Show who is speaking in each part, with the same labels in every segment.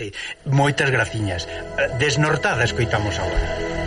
Speaker 1: sí. Moitas graciñas. Eh, desnortada escoitamos agora.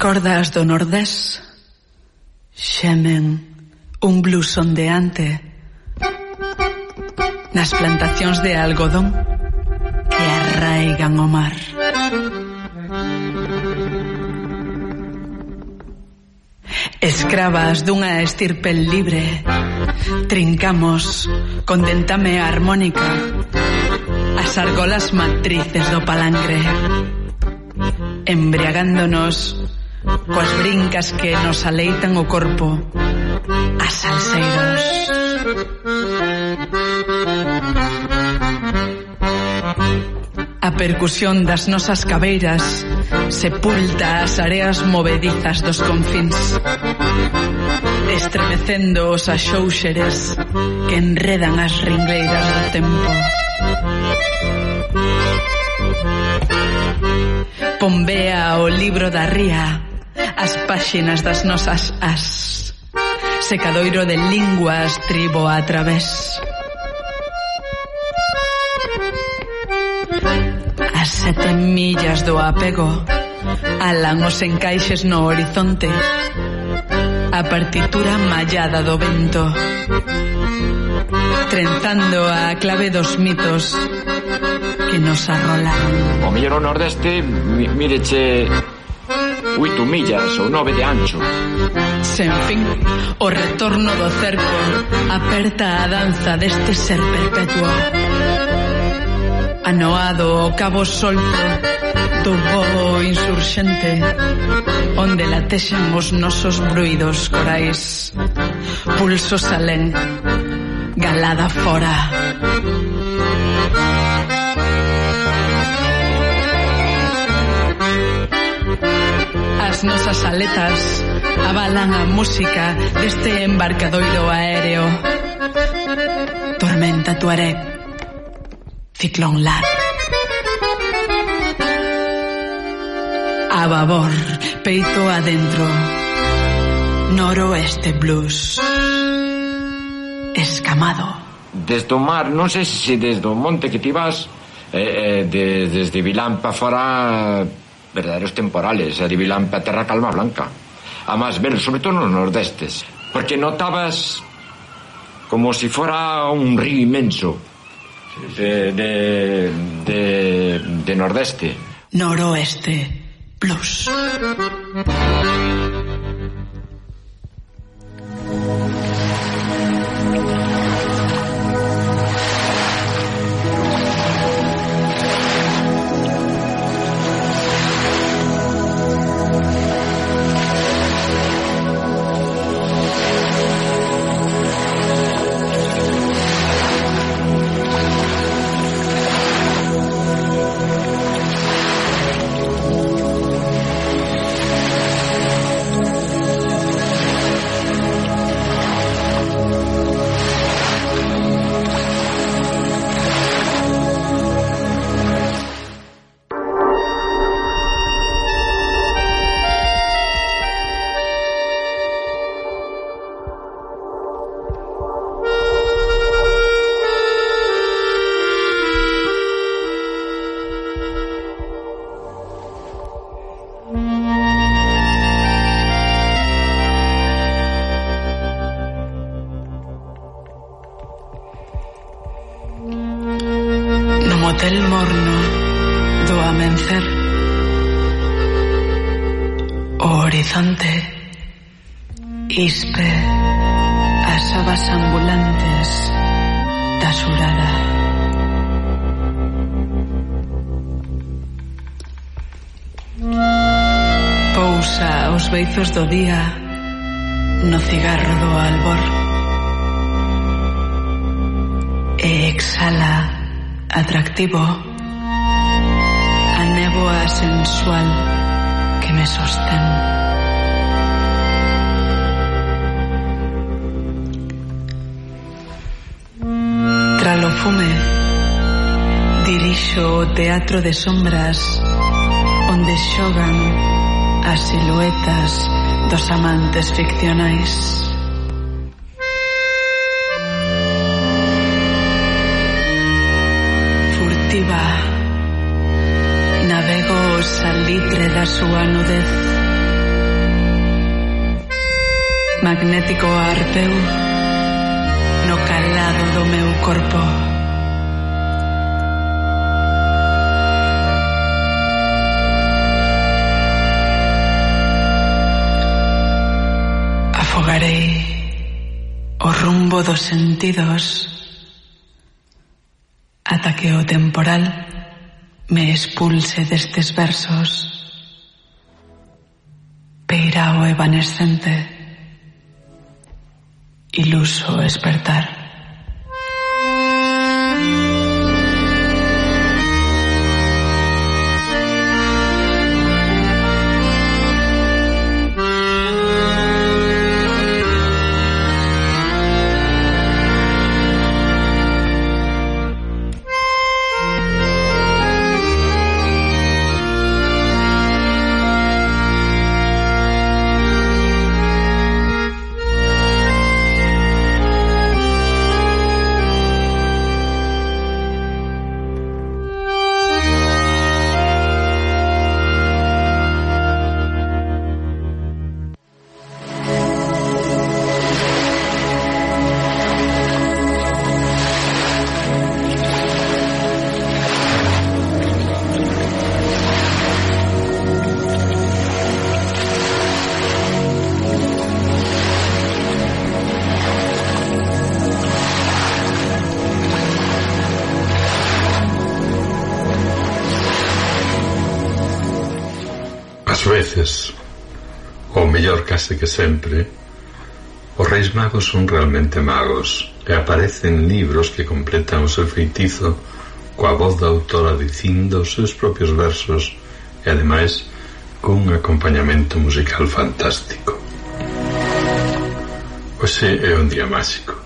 Speaker 2: cordas do nordés xemen un blues ondeante nas plantacións de algodón que arraigan o mar. Escravas dunha estirpe libre Trincamos con dentame armónica As argolas matrices do palangre Embriagándonos coas brincas que nos aleitan o corpo as salseiros. A percusión das nosas cabeiras sepulta as areas movedizas dos confins estremecendo os axouxeres que enredan as ringleiras do tempo. Pombea o libro da ría as páxinas das nosas as. Secadoiro de linguas tribo a través. As sete millas do apego alan os encaixes no horizonte a partitura mallada do vento trenzando a clave dos mitos que nos arrolan
Speaker 3: O mellor o nordeste, mireche oito millas ou nove de ancho.
Speaker 2: Sen fin, o retorno do cerco aperta a danza deste ser perpetuo. Anoado o cabo solto do voo insurxente onde latexan os nosos bruidos corais. Pulsos alén, galada fora. As nosas aletas avalan a música deste embarcadoiro aéreo. Tormenta Tuareg, ciclón lar. A babor, peito adentro, noroeste blues, escamado.
Speaker 3: Desde o mar, non sei se desde o monte que ti vas, eh, eh, de, desde Vilán para fora verdaderos temporales, a Vilán para terra calma blanca. A más ver, sobre todo nos nordestes, porque notabas como si fuera un río inmenso de, de, de nordeste.
Speaker 2: Noroeste Plus. O horizonte ispe as abas ambulantes da surada. Pousa os beizos do día no cigarro do albor e exhala atractivo a néboa sensual que me sostén. Tra o fume dirixo o teatro de sombras onde xogan as siluetas dos amantes ficcionais. Furtiva o salitre da súa nudez. Magnético arpeu no calado do meu corpo. Afogarei o rumbo dos sentidos ata que o temporal me expulse destes versos peirao evanescente iluso espertar.
Speaker 4: ou mellor case que sempre, os reis magos son realmente magos e aparecen libros que completan o seu feitizo coa voz da autora dicindo os seus propios versos e ademais cun acompañamento musical fantástico. Oxe é un día máxico.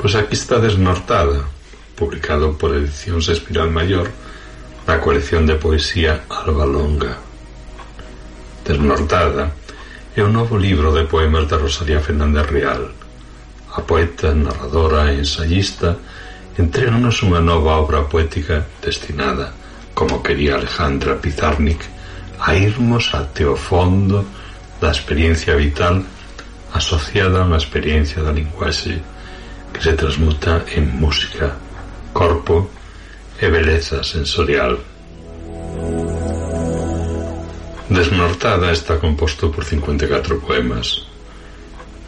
Speaker 4: Pois aquí está Desnortada, publicado por Edicións Espiral Mayor na colección de poesía Alba Longa. Desnortada, é o novo libro de poemas de Rosalía Fernández Real. A poeta, narradora e ensayista entreganos unha nova obra poética destinada, como quería Alejandra Pizarnik, a irmos até o fondo da experiencia vital asociada a unha experiencia da linguaxe que se transmuta en música, corpo e beleza sensorial. Desnortada está composto por 54 poemas.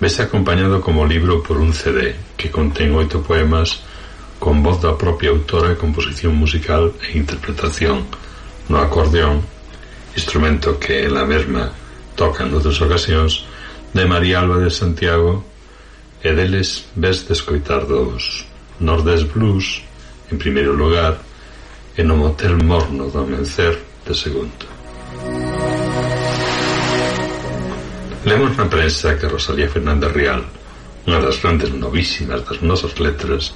Speaker 4: Vese acompañado como libro por un CD que contén oito poemas con voz da propia autora e composición musical e interpretación no acordeón, instrumento que ela mesma toca en outras ocasións, de María Alba de Santiago e deles ves descoitar dos Nordés Blues en primeiro lugar e no Motel Morno do Amencer de segundo. Lemos na prensa que Rosalía Fernández Rial, unha das grandes novísimas das nosas letras,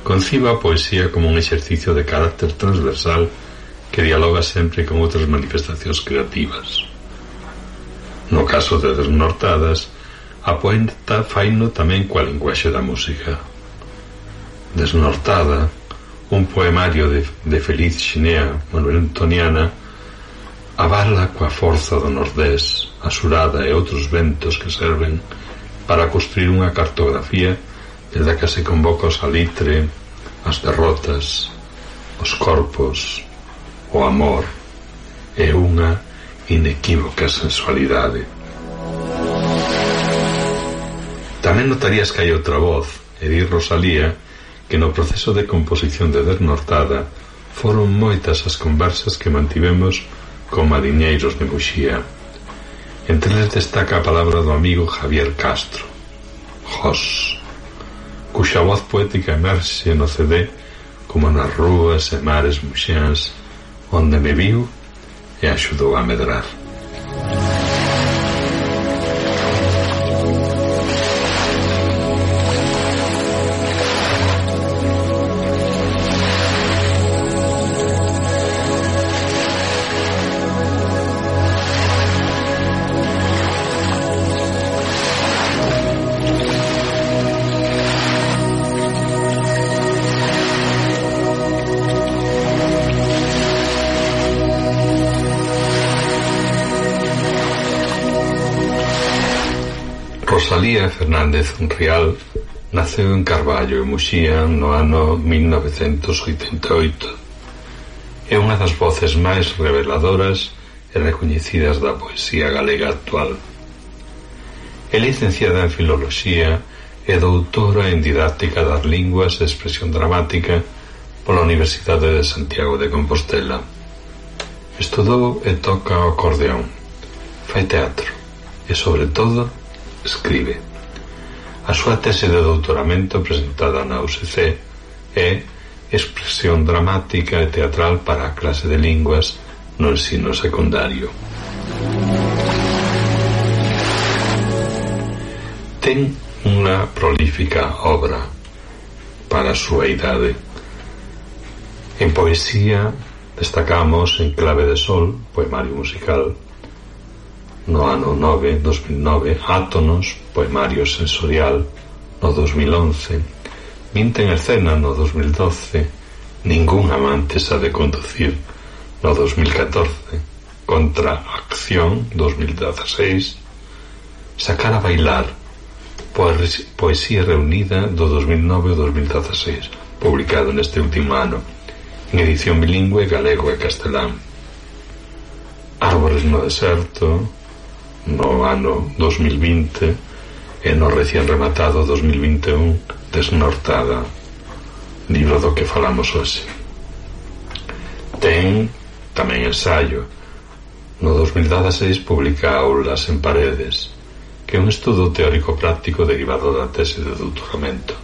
Speaker 4: conciba a poesía como un exercicio de carácter transversal que dialoga sempre con outras manifestacións creativas. No caso de Desnortadas, a poeta faino tamén coa linguaxe da música. Desnortada, un poemario de, de Feliz Xinea Manuel Antoniana, A coa forza do nordés, a surada e outros ventos que serven para construir unha cartografía desde que se convoca o salitre, as derrotas, os corpos, o amor e unha inequívoca sensualidade. Tamén notarías que hai outra voz, e di Rosalía, que no proceso de composición de Desnortada foron moitas as conversas que mantivemos con mariñeiros de Muxía. Entre eles destaca a palabra do amigo Javier Castro, Jos, cuxa voz poética emerxe no CD como nas rúas e mares muxéans onde me viu e axudou a medrar. Rosalía Fernández Rial naceu en Carballo en Muxía no ano 1988. É unha das voces máis reveladoras e recoñecidas da poesía galega actual. É licenciada en Filoloxía e doutora en Didáctica das Linguas e Expresión Dramática pola Universidade de Santiago de Compostela. Estudou e toca o acordeón, fai teatro e, sobre todo, escribe. A súa tese de doutoramento presentada na UCC é Expresión dramática e teatral para a clase de linguas no ensino secundario. Ten unha prolífica obra para a súa idade. En poesía destacamos En clave de sol, poemario musical, no ano 9, 2009, Átonos, poemario sensorial, no 2011, Minta en escena no 2012, Ningún amante sabe conducir no 2014, Contra acción 2016, Sacar a bailar, Poesía reunida do 2009 ao 2016, publicado neste último ano, en edición bilingüe galego e castelán. Árbores no deserto, no ano 2020 e no recién rematado 2021 Desnortada, libro do que falamos hoxe. Ten tamén ensaio. No 2016 publica Aulas en paredes, que é un estudo teórico práctico derivado da tese de doutoramento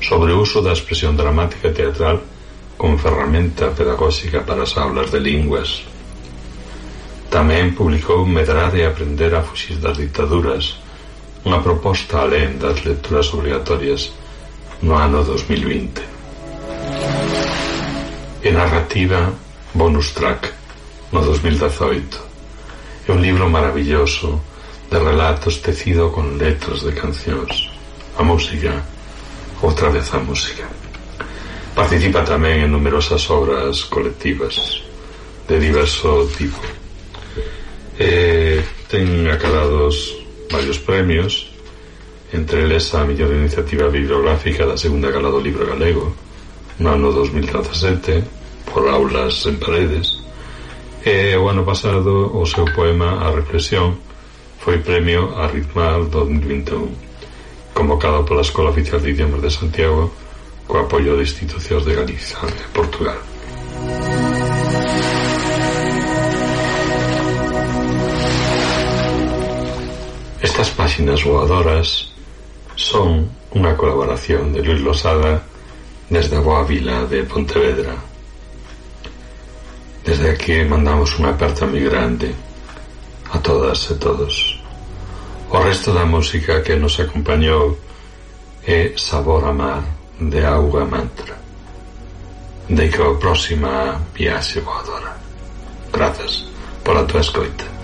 Speaker 4: sobre o uso da expresión dramática teatral como ferramenta pedagóxica para as aulas de linguas Tamén publicou Medrar e aprender a fuxir das dictaduras, unha proposta alén das lecturas obrigatorias no ano 2020. E narrativa Bonus Track, no 2018. É un libro maravilloso de relatos tecido con letras de cancións. A música, outra vez a música. Participa tamén en numerosas obras colectivas de diverso tipo eh, ten acadados varios premios entre eles a mellor iniciativa bibliográfica da segunda gala do libro galego no ano 2017 por aulas en paredes e o ano pasado o seu poema A Reflexión foi premio a Ritmar 2021 convocado pola Escola Oficial de Idiomas de Santiago co apoio de institucións de Galiza e Portugal. Estas páxinas voadoras son unha colaboración de Luis Losada desde a boa vila de Pontevedra. Desde aquí mandamos unha aperta moi grande a todas e todos. O resto da música que nos acompañou é Sabor a Mar de Auga Mantra. Deico a próxima viaxe voadora. Grazas pola tua escoita.